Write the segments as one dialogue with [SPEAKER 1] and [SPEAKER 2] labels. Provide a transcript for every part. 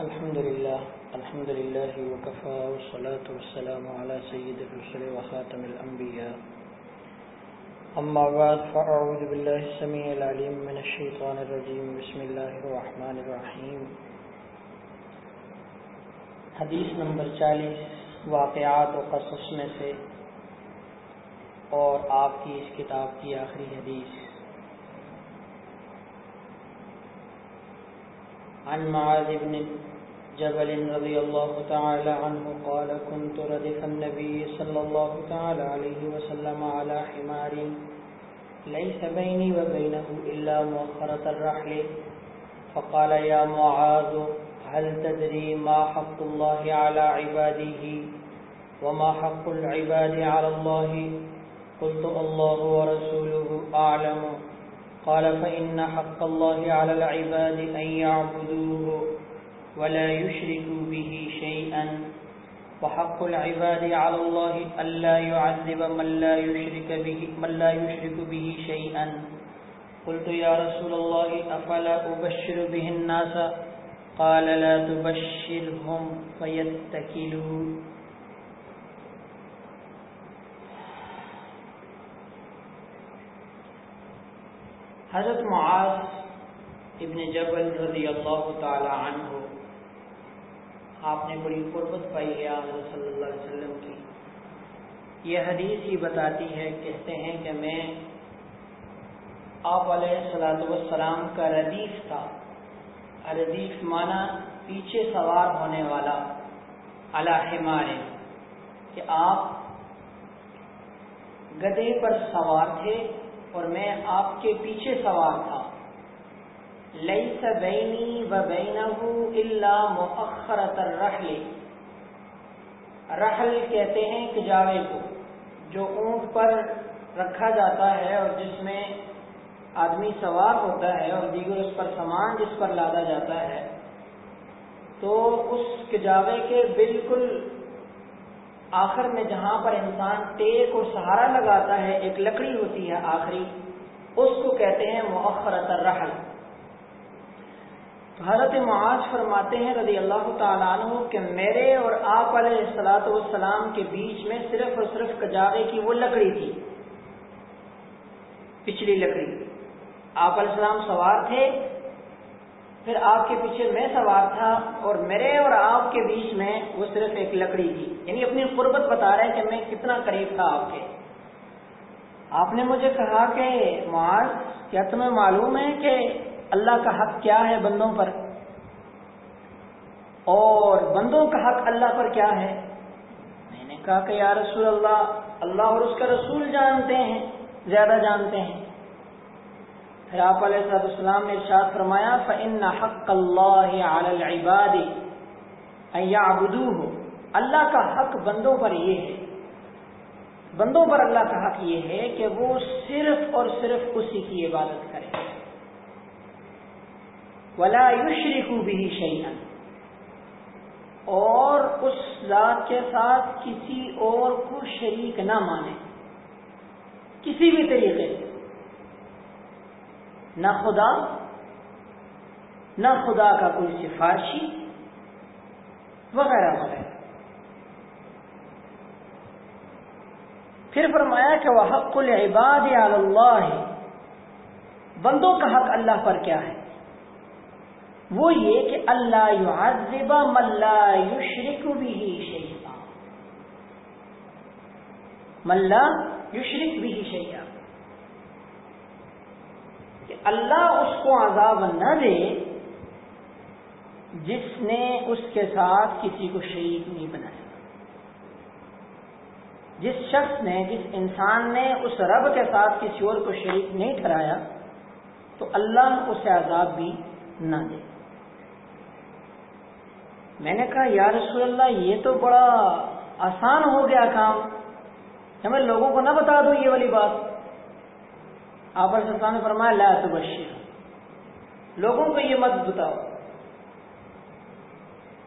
[SPEAKER 1] الحمد لله الحمد لله وكفى، والصلاة والسلام على سيد الرسل وخاتم الأنبياء. أما بعد، فأعوذ بالله السميع العليم من الشيطان الرجيم. بسم الله الرحمن الرحيم. حدیث نمبر چالیس، واقعات و قصص میں سے، اور آپ کی اس کتاب کی آخری حدیث. عن معاذ بن جبل رضي الله تعالى عنه قال كنت ردف النبي صلى الله تعالى عليه وسلم على حمار. ليس بيني وبينه إلا مؤخرة الرحل. فقال يا معاذ، هل تدري ما حق الله على عباده وما حق العباد على الله قلت الله ورسوله أعلم قال، فإن حق الله على العباد أن يعبدوه ولا يشركوا به شيئا. وحق العباد على الله ألا يعذب من لا يشرك به من لا يشرك به شيئا. قلت يا رسول الله، أفلا أبشر به الناس؟ قال، لا تبشرهم فيتكلوا. حضرت معاذ ابن جبل رضی اللہ تعالی عنہ آپ نے بڑی قربت پائی ہے حضرت صلی اللہ علیہ وسلم کی۔ یہ حدیث ہی بتاتی ہے، کہتے ہیں کہ میں آپ علیہ السلاۃ والسلام کا ردیف تھا۔ ردیف مانا پیچھے سوار ہونے والا۔ اللہ کہ آپ گدے پر سوار تھے اور میں آپ کے پیچھے سوار تھا۔ لیس بینی و بینہ الا مؤخرت الرحل۔ رحل کہتے ہیں کجاوے کو، جو اونٹ پر رکھا جاتا ہے اور جس میں آدمی سوار ہوتا ہے اور دیگر اس پر سامان جس پر لادا جاتا ہے، تو اس کجاوے کے بالکل آخر میں جہاں پر انسان ٹیک اور سہارا لگاتا ہے، ایک لکڑی ہوتی ہے آخری، اس کو کہتے ہیں مؤخرت الرحل۔ حضرت معاذ فرماتے ہیں رضی اللہ تعالیٰ عنہ کہ میرے اور آپ علیہ السلاۃ والسلام کے بیچ میں صرف اور صرف کجاوے کی وہ لکڑی تھی۔ پچھلی لکڑی۔ آپ علیہ السلام سوار تھے۔ پھر آپ کے پیچھے میں سوار تھا اور میرے اور آپ کے بیچ میں وہ صرف ایک لکڑی تھی۔ یعنی اپنی قربت بتا رہے کہ میں کتنا قریب تھا آپ کے۔ آپ نے مجھے کہا کہ معاذ، کیا تمہیں معلوم ہے کہ اللہ کا حق کیا ہے بندوں پر؟ اور بندوں کا حق اللہ پر کیا ہے؟ میں نے کہا کہ یا رسول اللہ اللہ اور اس کا رسول جانتے ہیں، زیادہ جانتے ہیں۔ پھر آپ علیہ صاحب السلام نے ارشاد فرمایا فن حق اللہ العباد ابدو ہو اللہ کا حق بندوں پر یہ ہے۔ بندوں پر اللہ کا حق یہ ہے کہ وہ صرف اور صرف اسی کی عبادت کرے ولا یشرکو بھی شیئا اور اس ذات کے ساتھ کسی اور کو شریک نہ مانے۔ کسی بھی طریقے سے۔ نہ خدا نہ خدا کا کوئی سفارشی وغیرہ وغیرہ۔ پھر فرمایا کہ وہ حق العباد اللہ بندوں کا حق اللہ پر کیا ہے؟ وہ یہ کہ اللہ يعذب من لا يشرك به شيئا من لا يشرك به شيئا کہ اللہ اس کو عذاب نہ دے جس نے اس کے ساتھ کسی کو شریک نہیں بنایا۔ جس شخص نے، جس انسان نے اس رب کے ساتھ کسی اور کو شریک نہیں ٹھہرایا، تو اللہ اسے عذاب بھی نہ دے۔ میں نے کہا، یا رسول اللہ، یہ تو بڑا آسان ہو گیا کام. کہ میں لوگوں کو نہ بتا دوں یہ والی بات۔ آپ نے فرمایا، لا تو بشیر لوگوں کو یہ مت بتاؤ۔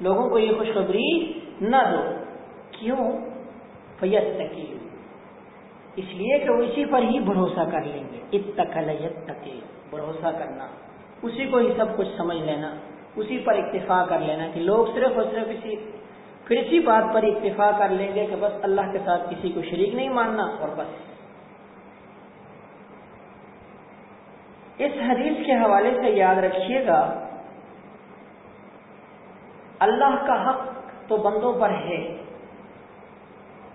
[SPEAKER 1] لوگوں کو یہ خوشخبری نہ دو۔ کیوں؟ فیت تکی اس لیے کہ وہ اسی پر ہی بھروسہ کر لیں گے۔ اتقل تک بھروسہ کرنا۔ اسی کو ہی سب کچھ سمجھ لینا۔ اسی پر اکتفا کر لینا کہ لوگ صرف اور صرف اسی پھر اسی بات پر اکتفا کر لیں گے کہ بس اللہ کے ساتھ کسی کو شریک نہیں ماننا اور بس۔ اس حدیث کے حوالے سے یاد رکھیے گا، اللہ کا حق تو بندوں پر ہے،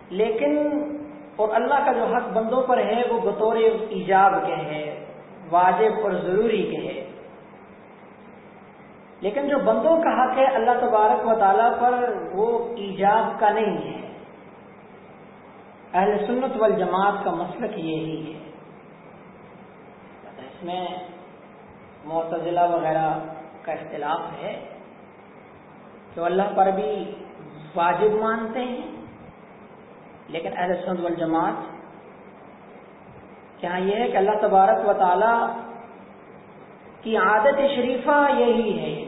[SPEAKER 1] لیکن اور اللہ کا جو حق بندوں پر ہے وہ بطور ایجاب کے ہے واجب اور ضروری کے ہے لیکن جو بندوں کا حق ہے، اللہ تبارک و تعالیٰ پر وہ ایجاب کا نہیں ہے۔ اہل سنت والجماعت کا مسلک یہی ہے۔ اس میں معتزلہ وغیرہ کا اختلاف ہے۔ کہ اللہ پر بھی واجب مانتے ہیں، لیکن اہل سنت والجماعت، کیا یہ ہے کہ اللہ تبارک و تعالی کی عادت شریفہ یہی ہے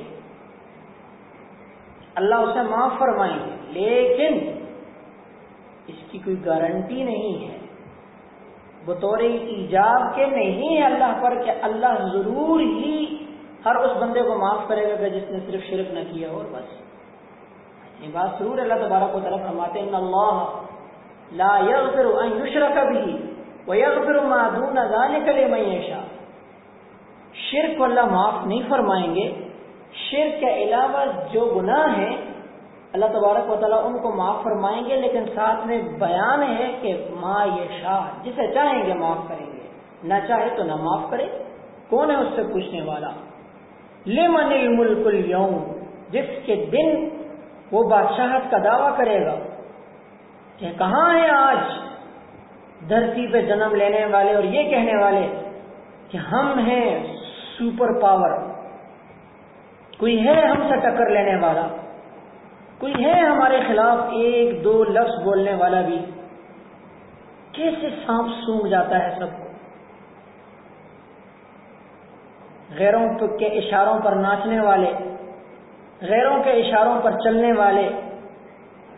[SPEAKER 1] اللہ اسے معاف فرمائیں گے۔ لیکن اس کی کوئی گارنٹی نہیں ہے۔ بطور ایجاب کے نہیں ہے اللہ پر کہ اللہ ضرور ہی ہر اس بندے کو معاف کرے گا جس نے صرف شرک نہ کیا اور بس۔ یہ بات ضرور اللہ تبارک و طرف فرماتے ہیں اللہ لا يغفر ان يشرك به ويغفر ما دون ذلك لمن يشاء شرک کو اللہ معاف نہیں فرمائیں گے۔ شرک کے علاوہ جو گناہ ہیں، اللہ تبارک و تعالیٰ ان کو معاف فرمائیں گے، لیکن ساتھ میں بیان ہے کہ ما یہ شاہ جسے چاہیں گے معاف کریں گے۔ نہ چاہے تو نہ معاف کرے۔ کون ہے اس سے پوچھنے والا؟ لمن الملک اليوم، جس کے دن وہ بادشاہت کا دعویٰ کرے گا کہ کہاں ہیں آج دھرتی پہ جنم لینے والے اور یہ کہنے والے کہ ہم ہیں سپر پاور۔ کوئی ہے ہم سے ٹکر لینے والا؟ کوئی ہے ہمارے خلاف ایک دو لفظ بولنے والا بھی؟ کیسے سانپ سونگ جاتا ہے سب کو؟ غیروں کے اشاروں پر ناچنے والے، غیروں کے اشاروں پر چلنے والے،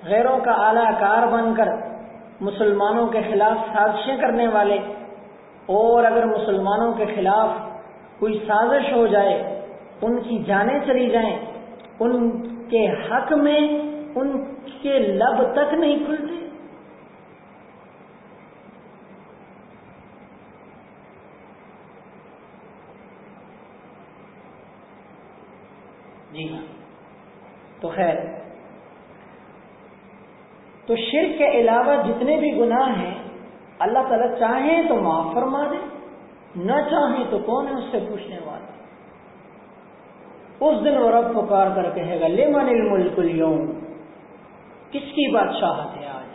[SPEAKER 1] غیروں کا اعلی کار بن کر مسلمانوں کے خلاف سازشیں کرنے والے، اور اگر مسلمانوں کے خلاف کوئی سازش ہو جائے ان کی جانیں چلی جائیں، ان کے حق میں، ان کے لب تک نہیں کھلتے۔ جی ہاں۔ تو خیر۔ تو شرک کے علاوہ جتنے بھی گناہ ہیں، اللہ تعالیٰ چاہیں تو معاف فرما دے، نہ چاہیں تو کون ہے اس سے پوچھنے والا؟ اس دن وہ رب پکار کر کہے گا لمن الملک اليوم کس کی بادشاہت ہے آج؟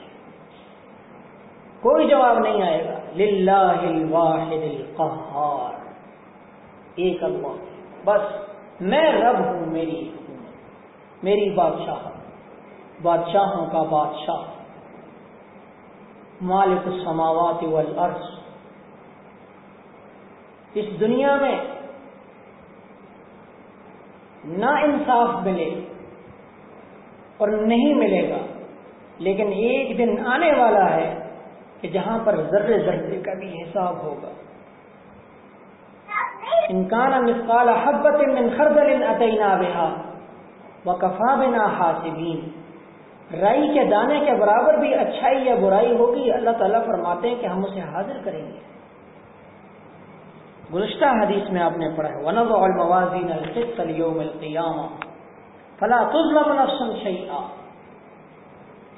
[SPEAKER 1] کوئی جواب نہیں آئے گا، للہ الواحد القہار ایک اللہ۔ بس میں رب ہوں، میری حکومت، میری بادشاہت بادشاہوں کا بادشاہ، مالک السماوات والارض۔ اس دنیا میں نہ انصاف ملے اور نہیں ملے گا۔ لیکن ایک دن آنے والا ہے کہ جہاں پر ذرے ذرے کا بھی حساب ہوگا۔ انکان مثقال حبت من خردل اتینا بها وکفا بنا حاسبین۔ رائی کے دانے کے برابر بھی اچھائی یا برائی ہوگی، اللہ تعالیٰ فرماتے ہیں کہ ہم اسے حاضر کریں گے۔ گزشتہ حدیث میں آپ نے پڑھا ہے ونب الموازین القسط اليوم القیامہ فلا تظلم نفس شیئا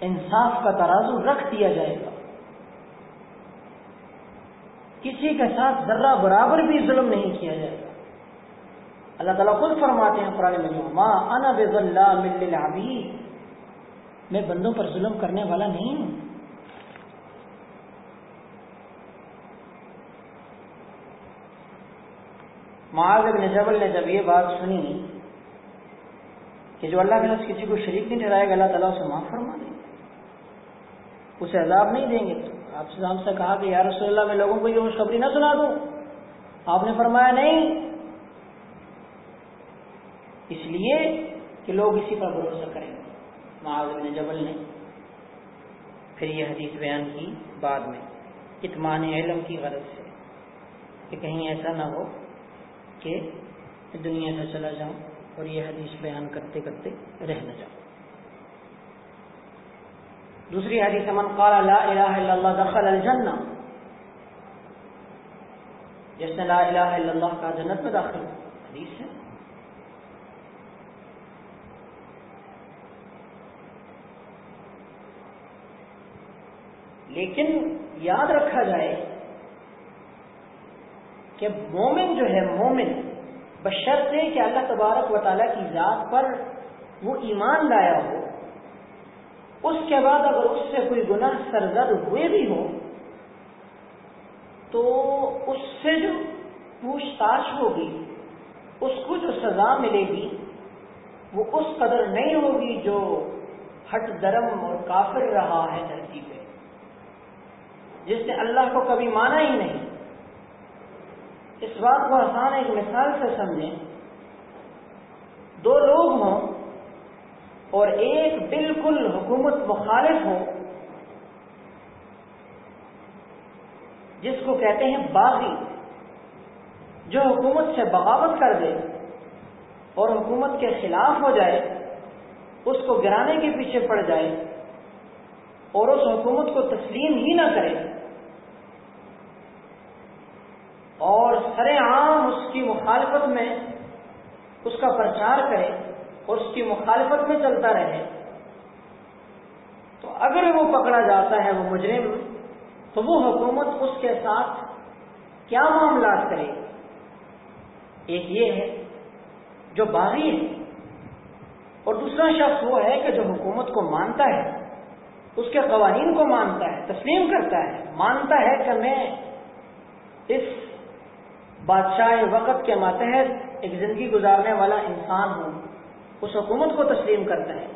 [SPEAKER 1] انصاف کا ترازو رکھ دیا جائے گا۔ کسی کے ساتھ ذرہ برابر بھی ظلم نہیں کیا جائے گا۔ اللہ تعالیٰ خود فرماتے ہیں قرآن میں ما انا بظلہ مل میں بندوں پر ظلم کرنے والا نہیں ہوں۔ معاذ بن جبل نے جب یہ بات سنی کہ جو اللہ کے ساتھ کسی کو شریک نہیں ٹھہرائے گا، اللہ تعالیٰ اسے معاف فرما دیں گے اسے عذاب نہیں دیں گے۔ تو آپ سے ہم سے کہا کہ یا رسول اللہ، میں لوگوں کو یہ خوشخبری نہ سنا دوں۔ آپ نے فرمایا نہیں۔ اس لیے کہ لوگ اسی پر بھروسہ کریں۔ گے معاذ بن جبل نے پھر یہ حدیث بیان کی بعد میں اتمان علم کی غرض سے کہ کہیں ایسا نہ ہو کہ دنیا سے چلا جاؤں اور یہ حدیث بیان کرتے کرتے رہ نہ دوسری حدیث من قال لا الہ الا اللہ دخل الجنہ جس نے لا الہ الا اللہ کا جنت میں داخل حدیث ہے۔ لیکن یاد رکھا جائے کہ مومن جو ہے، مومن بشرطے کہ اللہ تبارک و تعالیٰ کی ذات پر وہ ایمان لایا ہو، اس کے بعد اگر اس سے کوئی گناہ سرزد ہوئے بھی ہو تو اس سے جو پوچھ تاچھ ہوگی، اس کو جو سزا ملے گی، وہ اس قدر نہیں ہوگی جو ہٹ درم اور کافر رہا ہے دھرتی پہ، جس نے اللہ کو کبھی مانا ہی نہیں۔ اس بات کو آسان ایک مثال سے سمجھیں۔ دو لوگ ہوں اور ایک بالکل حکومت مخالف ہو، جس کو کہتے ہیں باغی، جو حکومت سے بغاوت کر دے اور حکومت کے خلاف ہو جائے، اس کو گرانے کے پیچھے پڑ جائے اور اس حکومت کو تسلیم ہی نہ کرے۔ اور سر عام اس کی مخالفت میں اس کا پرچار کرے اور اس کی مخالفت میں چلتا رہے۔ تو اگر وہ پکڑا جاتا ہے وہ مجرم، تو وہ حکومت اس کے ساتھ کیا معاملات کرے؟ ایک یہ ہے، جو باغی ہے۔ اور دوسرا شخص وہ ہے کہ جو حکومت کو مانتا ہے، اس کے قوانین کو مانتا ہے، تسلیم کرتا ہے، مانتا ہے کہ میں اس بادشاہ وقت کے ماتحت ایک زندگی گزارنے والا انسان ہوں۔ اس حکومت کو تسلیم کرتا ہے۔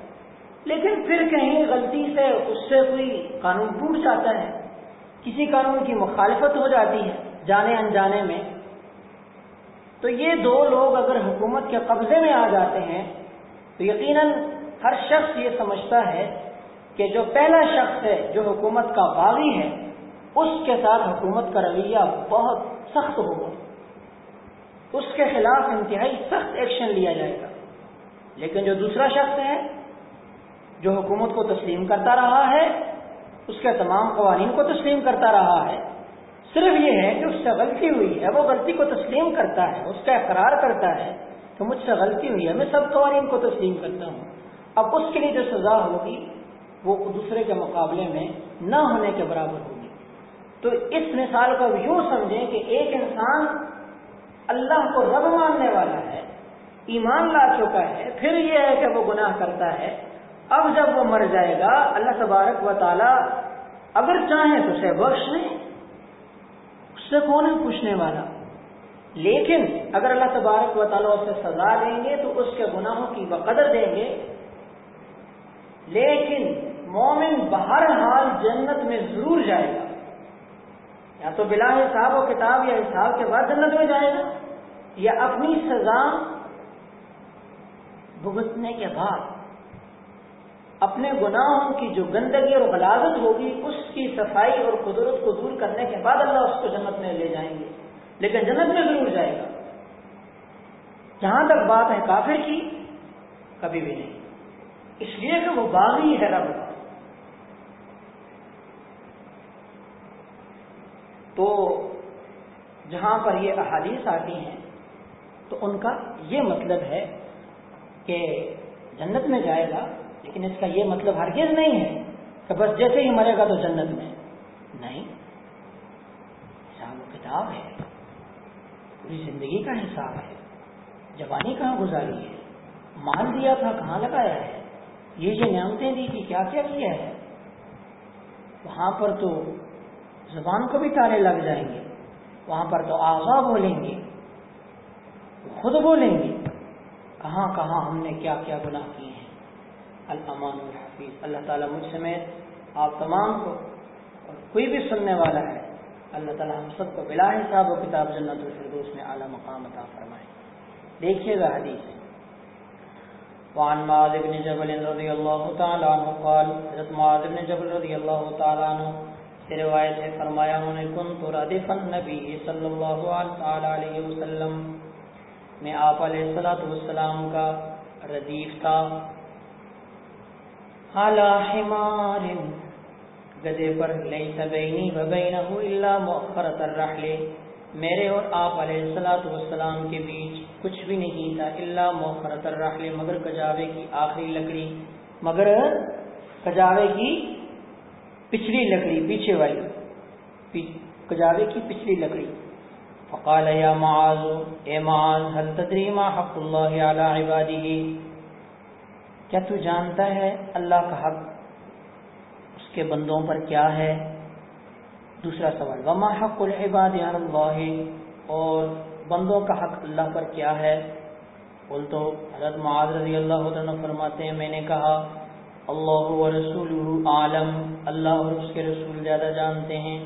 [SPEAKER 1] لیکن پھر کہیں غلطی سے اس سے کوئی قانون ٹوٹ جاتا ہے۔ کسی قانون کی مخالفت ہو جاتی ہے جانے انجانے میں۔ تو یہ دو لوگ اگر حکومت کے قبضے میں آ جاتے ہیں، تو یقیناً ہر شخص یہ سمجھتا ہے کہ جو پہلا شخص ہے، جو حکومت کا باغی ہے، اس کے ساتھ حکومت کا رویہ بہت سخت ہوگا۔ اس کے خلاف انتہائی سخت ایکشن لیا جائے گا۔ لیکن جو دوسرا شخص ہے، جو حکومت کو تسلیم کرتا رہا ہے، اس کے تمام قوانین کو تسلیم کرتا رہا ہے، صرف یہ ہے کہ اس سے غلطی ہوئی ہے، وہ غلطی کو تسلیم کرتا ہے، اس کا اقرار کرتا ہے کہ مجھ سے غلطی ہوئی ہے، میں سب قوانین کو تسلیم کرتا ہوں۔ اب اس کے لیے جو سزا ہوگی، وہ دوسرے کے مقابلے میں نہ ہونے کے برابر ہوگی۔ تو اس مثال کو یوں سمجھیں کہ ایک انسان اللہ کو رب ماننے والا ہے، ایمان لا چکا ہے، پھر یہ ہے کہ وہ گناہ کرتا ہے۔ اب جب وہ مر جائے گا، اللہ تبارک و تعالی اگر چاہیں تو اسے بخش لیں اس سے کون ہے پوچھنے والا؟ لیکن اگر اللہ تبارک و تعالیٰ اسے سزا دیں گے تو اس کے گناہوں کی بقدر دیں گے۔ لیکن مومن بہر حال جنت میں ضرور جائے گا۔ یا تو بلا حساب و کتاب یا حساب کے بعد جنت میں جائے گا، یا اپنی سزا بھگتنے کے بعد اپنے گناہوں کی جو گندگی اور غلازت ہوگی، اس کی صفائی اور قدرت کو دور کرنے کے بعد اللہ اس کو جنت میں لے جائیں گے۔ لیکن جنت میں ضرور جائے گا۔ جہاں تک بات ہے کافر کی، کبھی بھی نہیں۔ اس لیے کہ وہ باغی ہے رب کا تو جہاں پر یہ احادیث آتی ہیں، تو ان کا یہ مطلب ہے کہ جنت میں جائے گا، لیکن اس کا یہ مطلب ہرگز نہیں ہے کہ بس جیسے ہی مرے گا تو جنت میں۔ نہیں، حساب و کتاب ہے۔ پوری زندگی کا حساب ہے۔ جوانی کہاں گزاری ہے؟ مال دیا تھا، کہاں لگایا ہے؟ یہ جو نعمتیں دی تھی، کیا کیا کیا ہے؟ وہاں پر تو زبان کو بھی تالے لگ جائیں گے، وہاں پر تو آغا بولیں گے، خود بولیں گے، کہاں کہاں ہم نے کیا کیا گناہ کیے ہیں۔ الامان الحفیظ، اللہ تعالیٰ مجھ سمیت آپ تمام کو اور کوئی بھی سننے والا ہے، اللہ تعالیٰ ہم سب کو بلا حساب و کتاب جنت الفردوس میں اعلیٰ مقام عطا فرمائے۔ دیکھیے گا حدیث۔ وعن معاذ بن جبل رضی اللہ تعالیٰ عنہ قال، حضرت معاذ بن جبل رضی اللہ تعالیٰ عنہ روایت ہے فرمایا انہوں نے کن تو ردف النبی صلی اللہ علیہ وسلم میں آپ علیہ السلاۃ والسلام کا ردیف تھا۔ حمار گدے پر لیس بینی و بینہ الا مؤخرت الرحل۔ میرے اور آپ علیہ السلاۃ والسلام کے بیچ کچھ بھی نہیں تھا اللہ مؤخرت الرحل، مگر کجاوے کی آخری لکڑی۔ مگر کجاوے کی پچھلی لکڑی، پیچھے والی۔ کجاوے کی پچھلی لکڑی۔ فقال یا معاذ، اے معاذ، هل تدری ما حق اللہ علی عباده؟ کیا تو جانتا ہے اللہ کا حق؟ اس کے بندوں پر کیا ہے؟ دوسرا سوال، وما حق العباد علی اللہ؟ اور بندوں کا حق اللہ پر کیا ہے؟ بول تو حضرت معاذ رضی اللہ عنہ فرماتے ہیں، میں نے کہا اللہ و رسول عالم، اللہ اور اس کے رسول زیادہ جانتے ہیں۔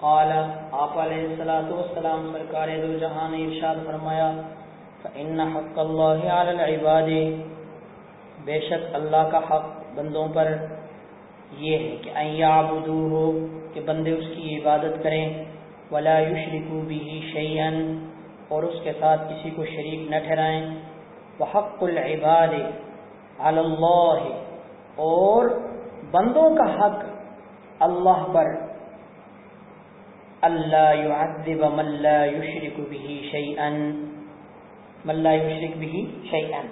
[SPEAKER 1] قال، آپ علیہ السلاۃ والسلام سرکار دو جہاں نے ارشاد فرمایا، فإن حق اللہ علی العباد۔ بے شک اللہ کا حق بندوں پر یہ ہے کہ ان یعبدوہ، کہ بندے اس کی عبادت کریں۔ ولا یشرکوا به شیئا، اور اس کے ساتھ کسی کو شریک نہ ٹھہرائیں۔ وحق العباد علی اللہ اور بندوں کا حق اللہ پر۔ اللہ يعذب من لا يشرك به شيئا من لا يشرك به شيئا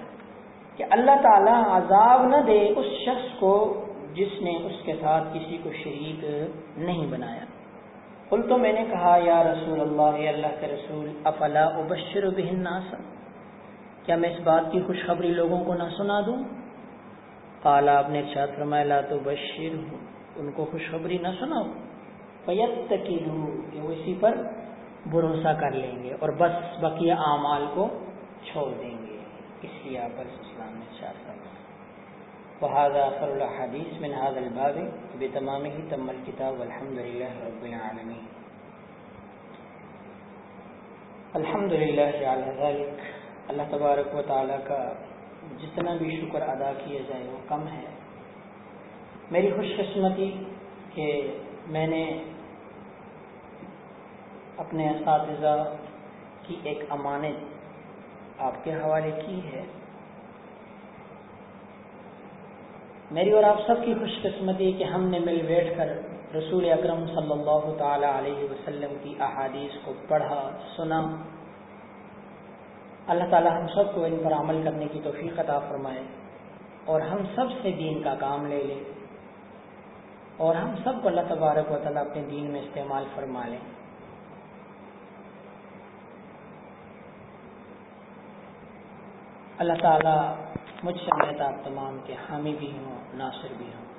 [SPEAKER 1] کہ اللہ تعالی عذاب نہ دے اس شخص کو جس نے اس کے ساتھ کسی کو شریک نہیں بنایا۔ قل تو میں نے کہا، یا رسول اللہ اللہ کے رسول، افلا ابشر به الناس؟ کیا میں اس بات کی خوشخبری لوگوں کو نہ سنا دوں؟ قال آپ نے ارشاد فرمایا، لا تو بشیر ان کو خوشخبری نہ سناؤ فیت کہ وہ اسی پر بھروسہ کر لیں گے اور بس بقیہ اعمال کو چھوڑ دیں گے۔ اس لیے آپ اسلام نے ارشاد فرمایا۔ وهذا آخر الحدیث من هذا الباب بتمامه تم الكتاب والحمد لله رب العالمين الحمد للہ على ذلك اللہ تبارک و تعالی کا جتنا بھی شکر ادا کیا جائے وہ کم ہے میری خوش قسمتی کہ میں نے اپنے اساتذہ کی ایک امانت آپ کے حوالے کی ہے۔ میری اور آپ سب کی خوش قسمتی کہ ہم نے مل بیٹھ کر رسول اکرم صلی اللہ تعالی علیہ وسلم کی احادیث کو پڑھا، سنا۔ اللہ تعالی ہم سب کو ان پر عمل کرنے کی توفیق عطا فرمائے اور ہم سب سے دین کا کام لے لیں اور ہم سب کو اللہ تبارک و تعالیٰ اپنے دین میں استعمال فرما لیں اللہ تعالیٰ مجھ سے آپ تمام کے حامی بھی ہوں، ناصر بھی ہوں۔